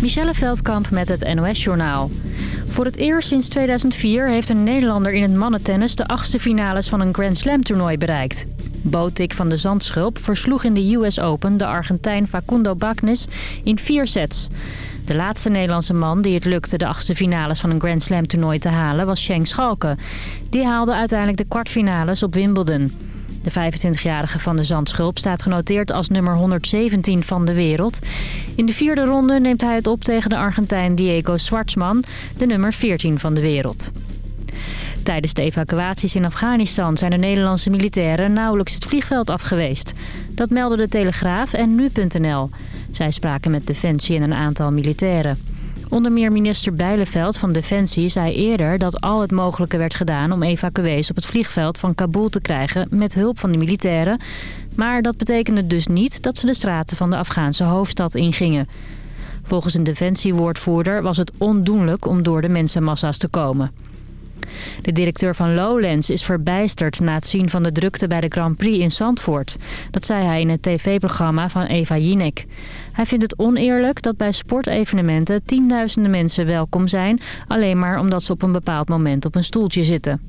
Michelle Veldkamp met het NOS-journaal. Voor het eerst sinds 2004 heeft een Nederlander in het mannentennis... de achtste finales van een Grand Slam-toernooi bereikt. Botik van de Zandschulp versloeg in de US Open de Argentijn Facundo Bagnis in vier sets. De laatste Nederlandse man die het lukte de achtste finales van een Grand Slam toernooi te halen was Schenk Schalke. Die haalde uiteindelijk de kwartfinales op Wimbledon. De 25-jarige van de Zandschulp staat genoteerd als nummer 117 van de wereld. In de vierde ronde neemt hij het op tegen de Argentijn Diego Schwartzman, de nummer 14 van de wereld. Tijdens de evacuaties in Afghanistan zijn de Nederlandse militairen nauwelijks het vliegveld afgeweest. Dat melden de Telegraaf en Nu.nl. Zij spraken met Defensie en een aantal militairen. Onder meer minister Bijleveld van Defensie zei eerder dat al het mogelijke werd gedaan om evacuees op het vliegveld van Kabul te krijgen met hulp van de militairen. Maar dat betekende dus niet dat ze de straten van de Afghaanse hoofdstad ingingen. Volgens een defensiewoordvoerder was het ondoenlijk om door de mensenmassa's te komen. De directeur van Lowlands is verbijsterd na het zien van de drukte bij de Grand Prix in Zandvoort. Dat zei hij in het tv-programma van Eva Jinek. Hij vindt het oneerlijk dat bij sportevenementen tienduizenden mensen welkom zijn... alleen maar omdat ze op een bepaald moment op een stoeltje zitten.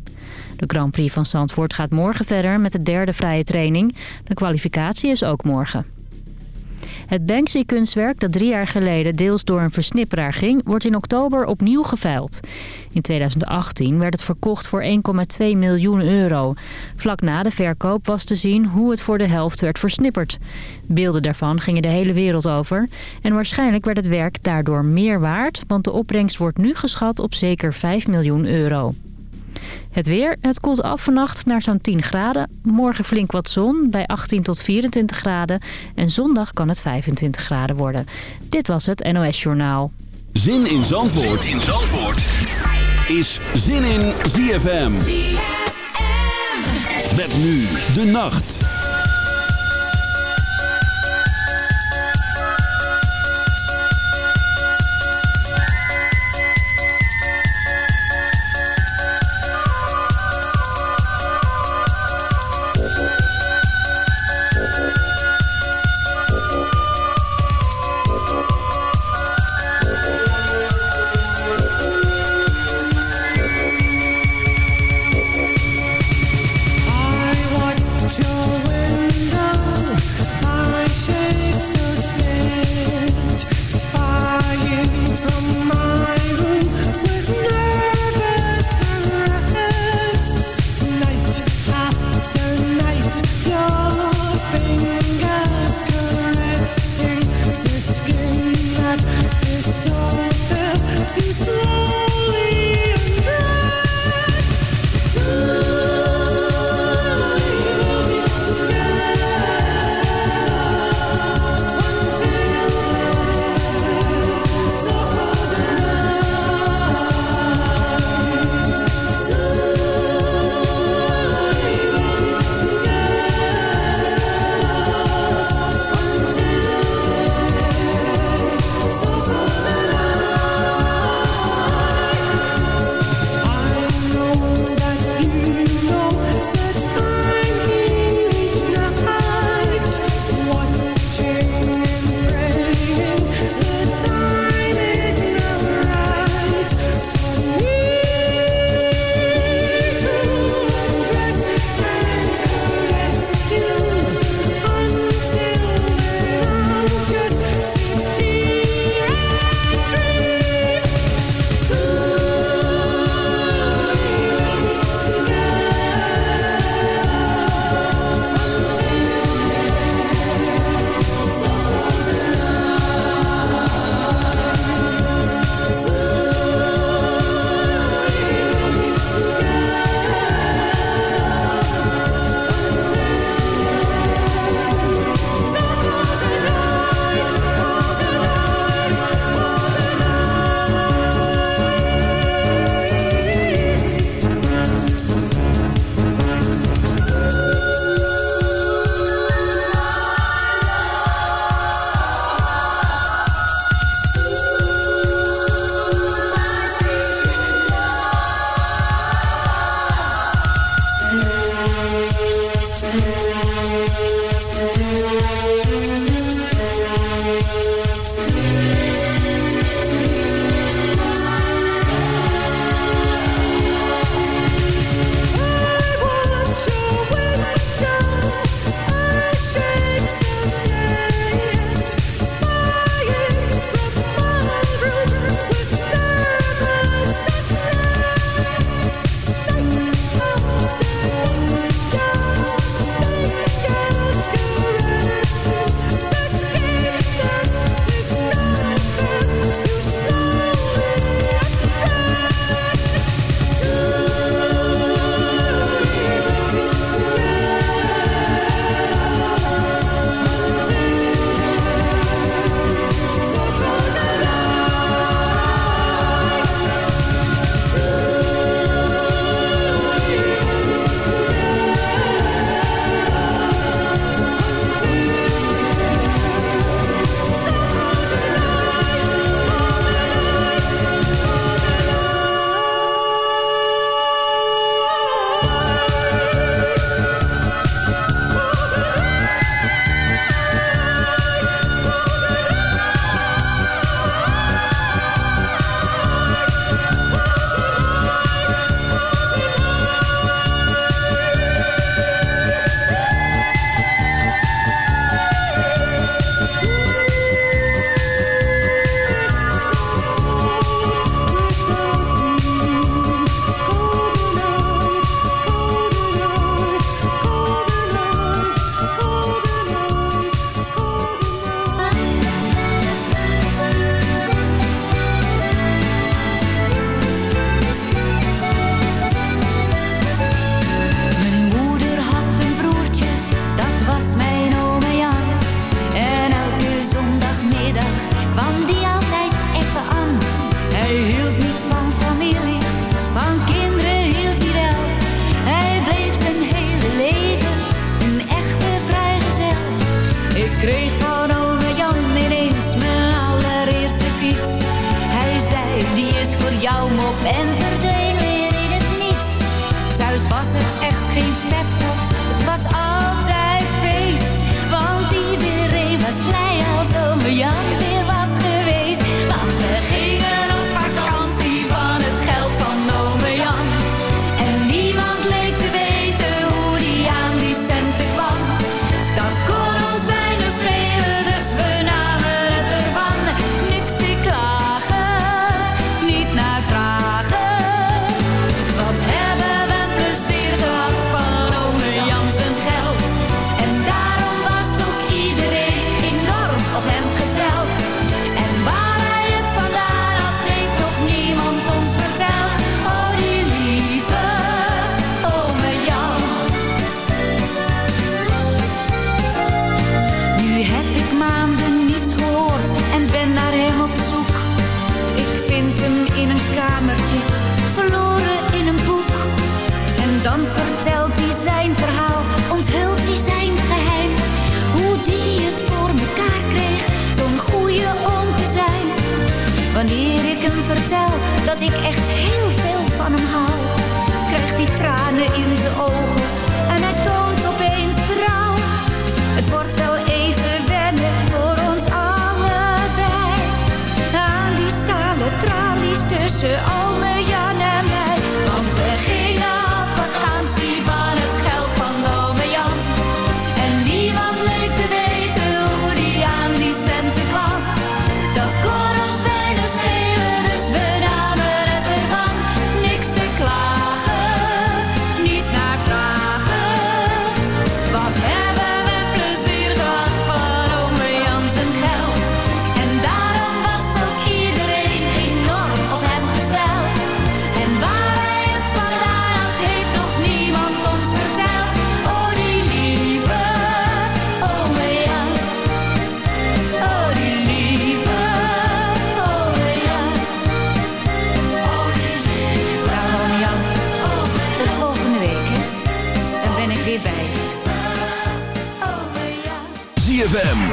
De Grand Prix van Zandvoort gaat morgen verder met de derde vrije training. De kwalificatie is ook morgen. Het Banksy-kunstwerk dat drie jaar geleden deels door een versnipperaar ging... wordt in oktober opnieuw geveild. In 2018 werd het verkocht voor 1,2 miljoen euro. Vlak na de verkoop was te zien hoe het voor de helft werd versnipperd. Beelden daarvan gingen de hele wereld over. En waarschijnlijk werd het werk daardoor meer waard... want de opbrengst wordt nu geschat op zeker 5 miljoen euro. Het weer, het koelt af vannacht naar zo'n 10 graden. Morgen flink wat zon, bij 18 tot 24 graden. En zondag kan het 25 graden worden. Dit was het NOS Journaal. Zin in Zandvoort, zin in Zandvoort. is Zin in ZFM. ZFM. Met nu de nacht.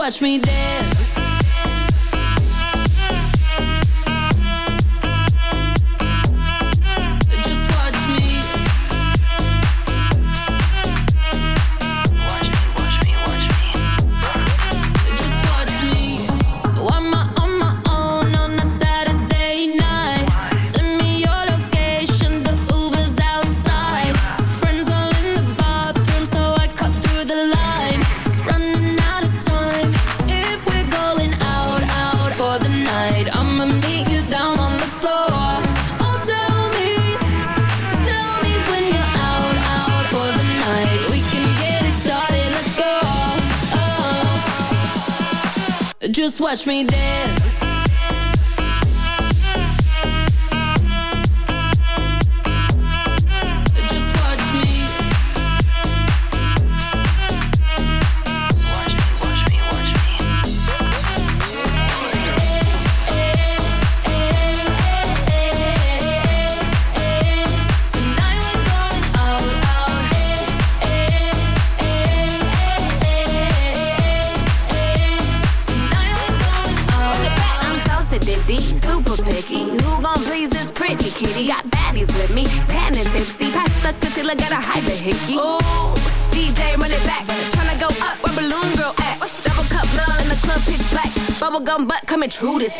watch me dance. watch me dance. who this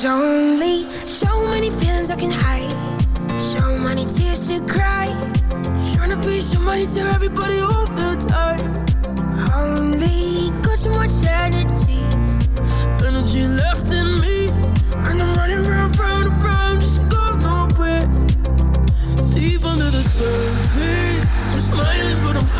There's only so many feelings I can hide. So many tears to cry. Trying to be somebody to everybody all the time Only got so much energy. Energy left in me. And I'm running round, round, round Just go nowhere. Deep under the surface. I'm smiling but I'm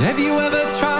Have you ever tried